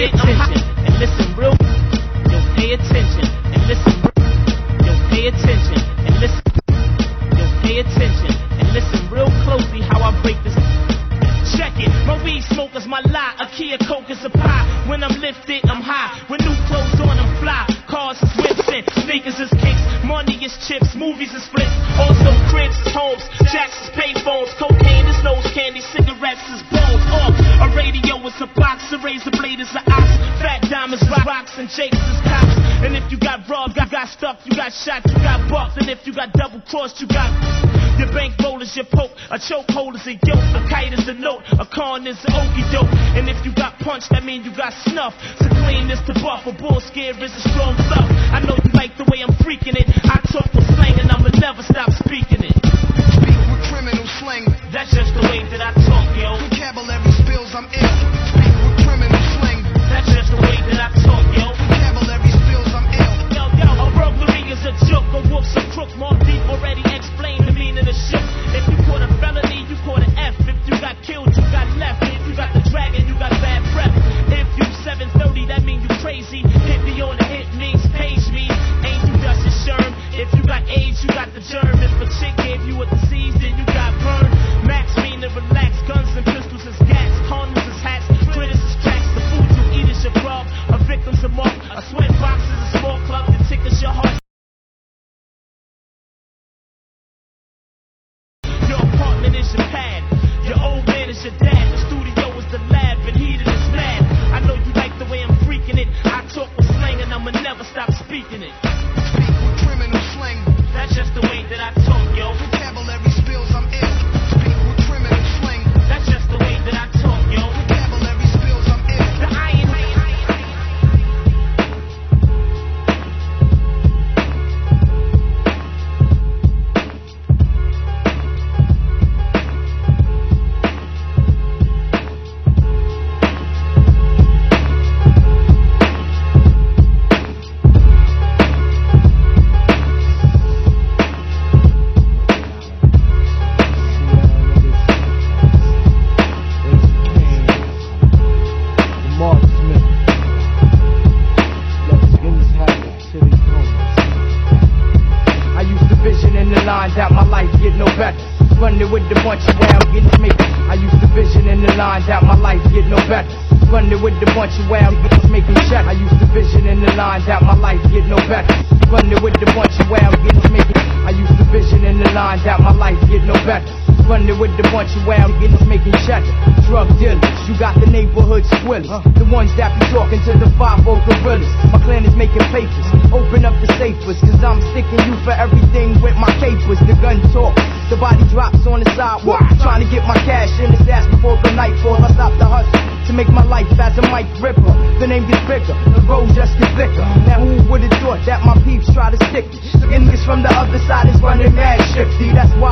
pay attention and listen real. Yo, pay attention and listen. Yo, pay attention and listen. Yo, pay attention and listen real closely how I break this. Check it, my weed smoke is my lie. A key of coke is a pie. When I'm lifted, is chips, movies is flicks. Also cribs, homes, jacks is payphones. Cocaine is nose candy, cigarettes is bones. Off a radio is a box, a razor blade is an ox. Fat diamonds, rocks, and jakes is cops. And if you got got stuck, you got shot, you got bucked. And if you got double crossed, you got your bankroll is your poke, a chokehold is a yoke, a kite is a note, a con is an okey doke. And if you got punched, that means you got snuff. So clean this to buff, a bull scare is a strong bluff. I know you like the way I'm freaking it. I talk with slang and I'ma never a mark. That my life get no better. Running with the bunch of wild getting make I used to vision in the line that my life get no better. Running with the bunch of wild getting making. I used to vision in the line that my life get no better. Running with the bunch of wild getting making I used to vision in the line that my life get no better. Running with the bunch of wild getting making check. Drug dealers, you got the neighborhood squillers. The ones that be talking to the 5 gorillas. My clan is making papers. Open up the safers, cause I'm sticking you for everything with my capers. The gun talk, the body drops on the sidewalk. Trying to get my cash in his ass before the night nightfall. I stop the hustle to make my life as a mic ripper. The name gets bigger, the road just gets thicker. Now who would've thought that my peeps try to stick me? Niggas from the other side is running mad shifty. That's why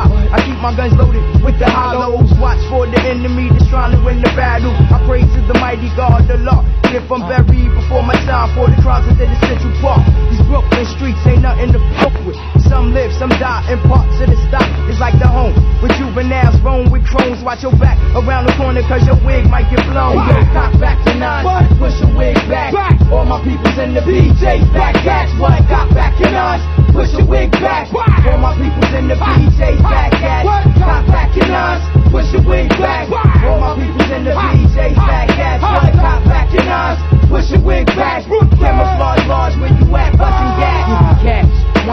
my guns loaded with the hollows. Watch for the enemy that's trying to win the battle. I pray to the mighty God, the law. If I'm buried before my time for the crowds within the Central Park. These Brooklyn streets ain't nothing to fuck with. Some live, some die, and parts of the stock is like the home. With juveniles, roam with crones. Watch your back around the corner, cause your wig might get blown.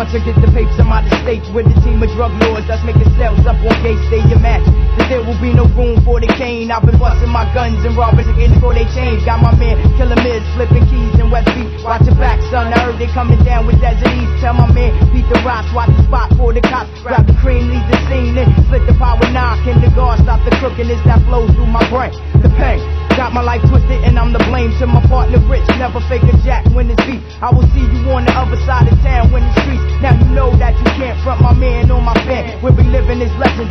Want to get the papers I'm out of state with a team of drug lords that's making sales up on gate stadium match. That there will be no room for the cane. I've been busting my guns and robbers again before they change. Got my man Killer Miz flipping keys in West Beach. Watch your back, son. I heard they coming down with Desert East. Tell my man beat the rocks, watch the spot for the cops. Grab the cream, leave the scene, then split the power knock. In the guard, stop the crookedness that flows through my brain. The pain. Got my life twisted and I'm the blame to my partner Rich. Never fake a jack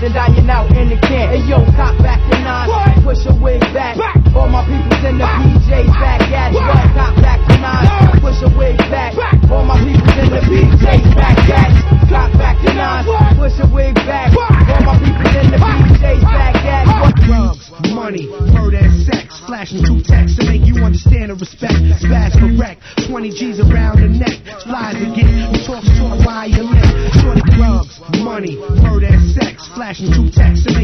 and dying out in the camp. Hey yo, cop back to nine, push your wig back. All my people's in the PJs back, that's right. Cop back to nine, push your wig back. All my people's in the PJs back, that's cop back to nine, push your wig back. All my people's in the PJs back, that's what. Drugs, money, murder, and sex. Flashing two texts to make you understand the respect. Spaz for wreck, 20 G's around the neck. Flies again, you talk talk while you live. Shorty drugs, money, murder and sex. Two texts